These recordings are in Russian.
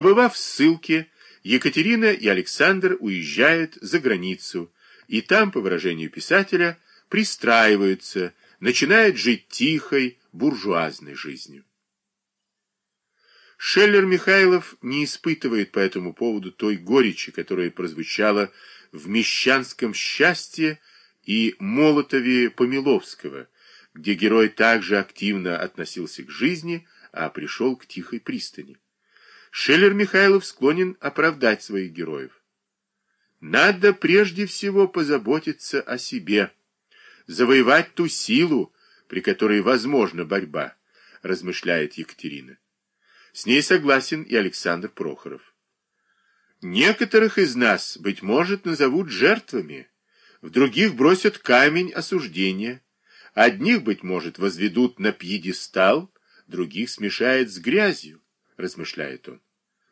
Бывав в ссылке, Екатерина и Александр уезжают за границу, и там, по выражению писателя, пристраиваются, начинают жить тихой, буржуазной жизнью. Шеллер Михайлов не испытывает по этому поводу той горечи, которая прозвучала в «Мещанском счастье» и «Молотове Помиловского», где герой также активно относился к жизни, а пришел к тихой пристани. Шеллер Михайлов склонен оправдать своих героев. Надо прежде всего позаботиться о себе, завоевать ту силу, при которой возможна борьба, размышляет Екатерина. С ней согласен и Александр Прохоров. Некоторых из нас, быть может, назовут жертвами, в других бросят камень осуждения, одних, быть может, возведут на пьедестал, других смешает с грязью, размышляет он.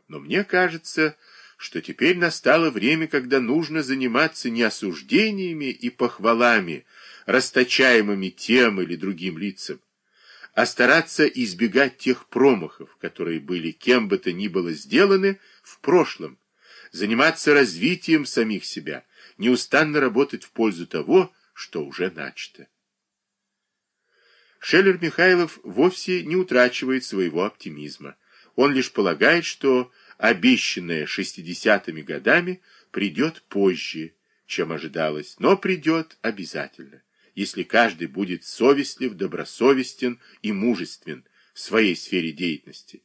Но мне кажется, что теперь настало время, когда нужно заниматься не осуждениями и похвалами, расточаемыми тем или другим лицам, а стараться избегать тех промахов, которые были кем бы то ни было сделаны в прошлом, заниматься развитием самих себя, неустанно работать в пользу того, что уже начато. Шеллер Михайлов вовсе не утрачивает своего оптимизма. Он лишь полагает, что обещанное шестидесятыми годами придет позже, чем ожидалось, но придет обязательно если каждый будет совестлив, добросовестен и мужествен в своей сфере деятельности.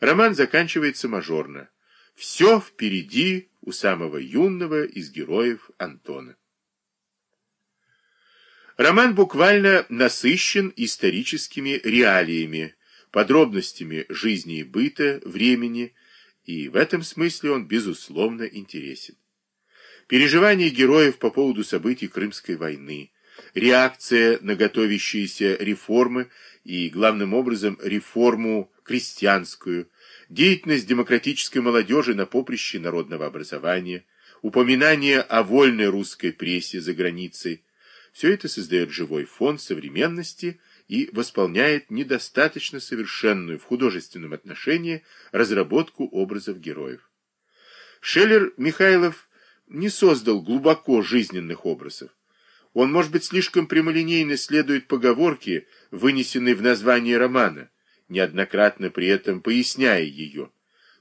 Роман заканчивается мажорно. Все впереди у самого юного из героев Антона. Роман буквально насыщен историческими реалиями, подробностями жизни и быта, времени, и в этом смысле он, безусловно, интересен. Переживания героев по поводу событий Крымской войны, реакция на готовящиеся реформы и, главным образом, реформу крестьянскую, деятельность демократической молодежи на поприще народного образования, упоминание о вольной русской прессе за границей, все это создает живой фон современности и восполняет недостаточно совершенную в художественном отношении разработку образов героев. Шеллер Михайлов не создал глубоко жизненных образов. Он, может быть, слишком прямолинейно следует поговорке, вынесенной в название романа, неоднократно при этом поясняя ее.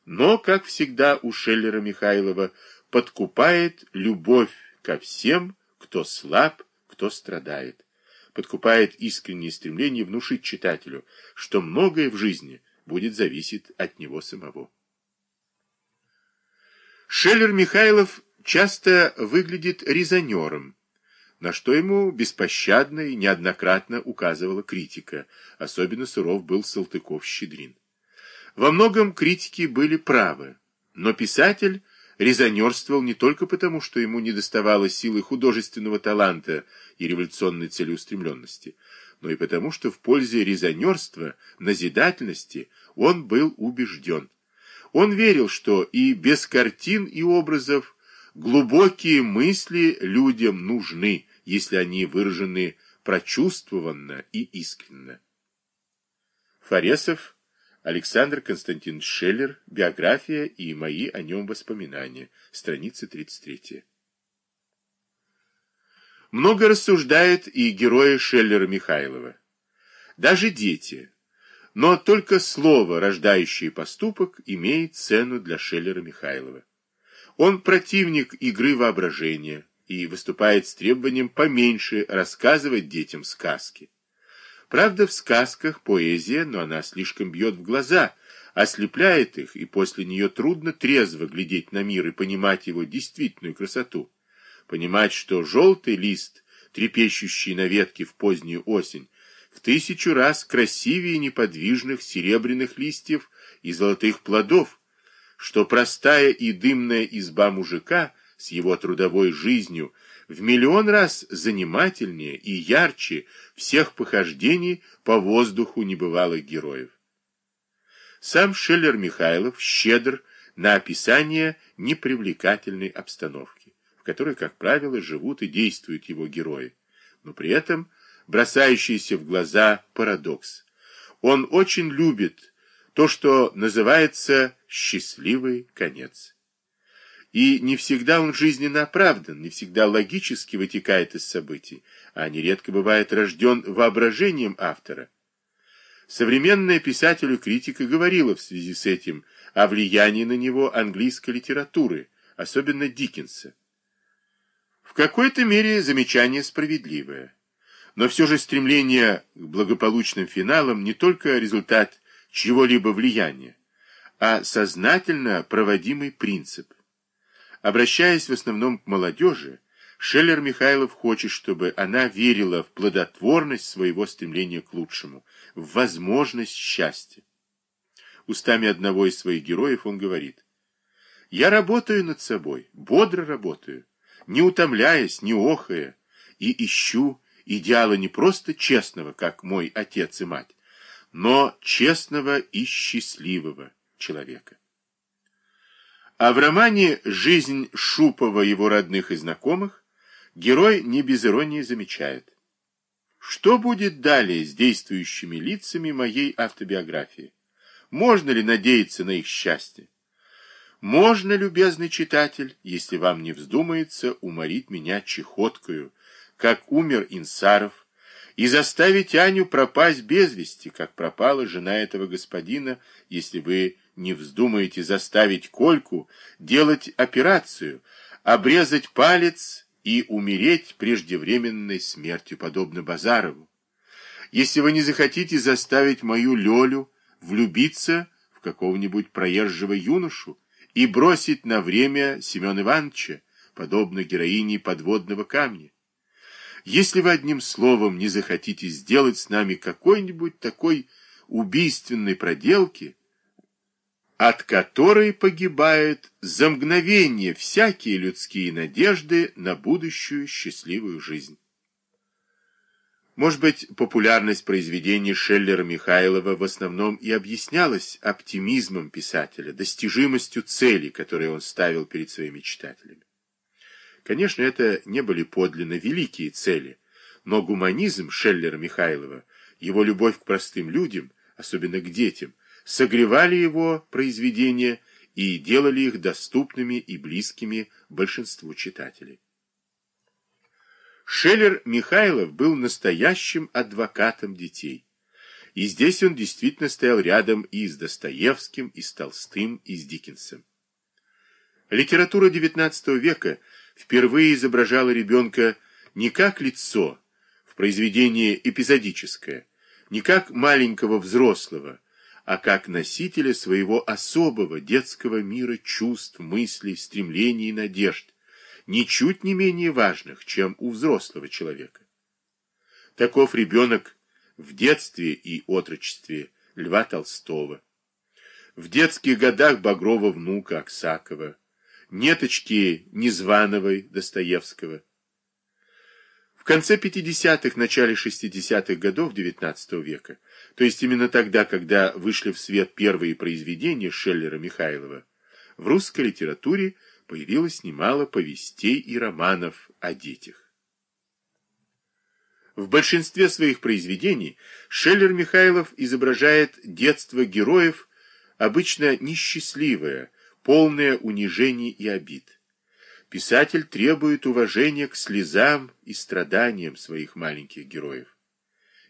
Но, как всегда у Шеллера Михайлова, подкупает любовь ко всем, кто слаб, кто страдает. Подкупает искреннее стремление внушить читателю, что многое в жизни будет зависеть от него самого. Шеллер Михайлов часто выглядит резонером, на что ему беспощадно и неоднократно указывала критика. Особенно суров был Салтыков-Щедрин. Во многом критики были правы, но писатель резонерствовал не только потому, что ему недоставало силы художественного таланта и революционной целеустремленности, но и потому, что в пользе резонерства, назидательности он был убежден. Он верил, что и без картин и образов глубокие мысли людям нужны, если они выражены прочувствованно и искренно. Фаресов, Александр Константин Шеллер, биография и мои о нем воспоминания, страница 33. Много рассуждают и герои Шеллера Михайлова. Даже дети. Но только слово, рождающее поступок, имеет цену для Шеллера Михайлова. Он противник игры воображения, и выступает с требованием поменьше рассказывать детям сказки. Правда, в сказках поэзия, но она слишком бьет в глаза, ослепляет их, и после нее трудно трезво глядеть на мир и понимать его действительную красоту. Понимать, что желтый лист, трепещущий на ветке в позднюю осень, в тысячу раз красивее неподвижных серебряных листьев и золотых плодов, что простая и дымная изба мужика — с его трудовой жизнью в миллион раз занимательнее и ярче всех похождений по воздуху небывалых героев. Сам Шеллер Михайлов щедр на описание непривлекательной обстановки, в которой, как правило, живут и действуют его герои, но при этом бросающийся в глаза парадокс. Он очень любит то, что называется «счастливый конец». И не всегда он жизненно оправдан, не всегда логически вытекает из событий, а нередко бывает рожден воображением автора. Современная писателю-критика говорила в связи с этим о влиянии на него английской литературы, особенно Диккенса. В какой-то мере замечание справедливое. Но все же стремление к благополучным финалам не только результат чего-либо влияния, а сознательно проводимый принцип. Обращаясь в основном к молодежи, Шеллер Михайлов хочет, чтобы она верила в плодотворность своего стремления к лучшему, в возможность счастья. Устами одного из своих героев он говорит, «Я работаю над собой, бодро работаю, не утомляясь, не охая, и ищу идеала не просто честного, как мой отец и мать, но честного и счастливого человека. А в романе «Жизнь Шупова, его родных и знакомых» герой не без иронии замечает. Что будет далее с действующими лицами моей автобиографии? Можно ли надеяться на их счастье? Можно, любезный читатель, если вам не вздумается уморить меня чехоткою, как умер Инсаров, и заставить Аню пропасть без вести, как пропала жена этого господина, если вы не вздумаете заставить Кольку делать операцию, обрезать палец и умереть преждевременной смертью, подобно Базарову. Если вы не захотите заставить мою Лёлю влюбиться в какого-нибудь проезжего юношу и бросить на время Семена Ивановича, подобно героине подводного камня, если вы одним словом не захотите сделать с нами какой-нибудь такой убийственной проделки, от которой погибают за мгновение всякие людские надежды на будущую счастливую жизнь. Может быть, популярность произведений Шеллера Михайлова в основном и объяснялась оптимизмом писателя, достижимостью цели, которые он ставил перед своими читателями. Конечно, это не были подлинно великие цели, но гуманизм Шеллера Михайлова, его любовь к простым людям, особенно к детям, согревали его произведения и делали их доступными и близкими большинству читателей. Шеллер Михайлов был настоящим адвокатом детей. И здесь он действительно стоял рядом и с Достоевским, и с Толстым, и с Диккенсом. Литература XIX века – впервые изображала ребенка не как лицо в произведении эпизодическое, не как маленького взрослого, а как носителя своего особого детского мира чувств, мыслей, стремлений и надежд, ничуть не менее важных, чем у взрослого человека. Таков ребенок в детстве и отрочестве Льва Толстого, в детских годах Багрова внука Аксакова, Неточки Незвановой Достоевского. В конце 50-х, начале 60-х годов XIX века, то есть именно тогда, когда вышли в свет первые произведения Шеллера Михайлова, в русской литературе появилось немало повестей и романов о детях. В большинстве своих произведений Шеллер Михайлов изображает детство героев обычно несчастливое, полное унижений и обид. Писатель требует уважения к слезам и страданиям своих маленьких героев.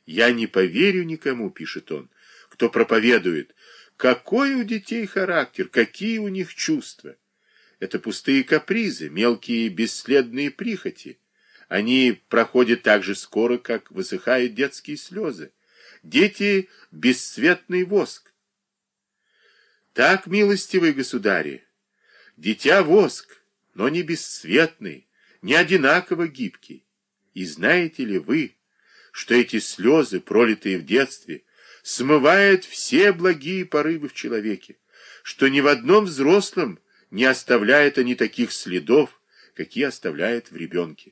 «Я не поверю никому», — пишет он, — «кто проповедует, какой у детей характер, какие у них чувства. Это пустые капризы, мелкие бесследные прихоти. Они проходят так же скоро, как высыхают детские слезы. Дети — бесцветный воск. Так, милостивый государи, дитя воск, но не бесцветный, не одинаково гибкий. И знаете ли вы, что эти слезы, пролитые в детстве, смывают все благие порывы в человеке, что ни в одном взрослом не оставляют они таких следов, какие оставляют в ребенке.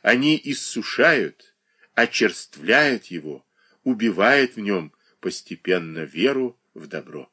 Они иссушают, очерствляют его, убивают в нем постепенно веру в добро.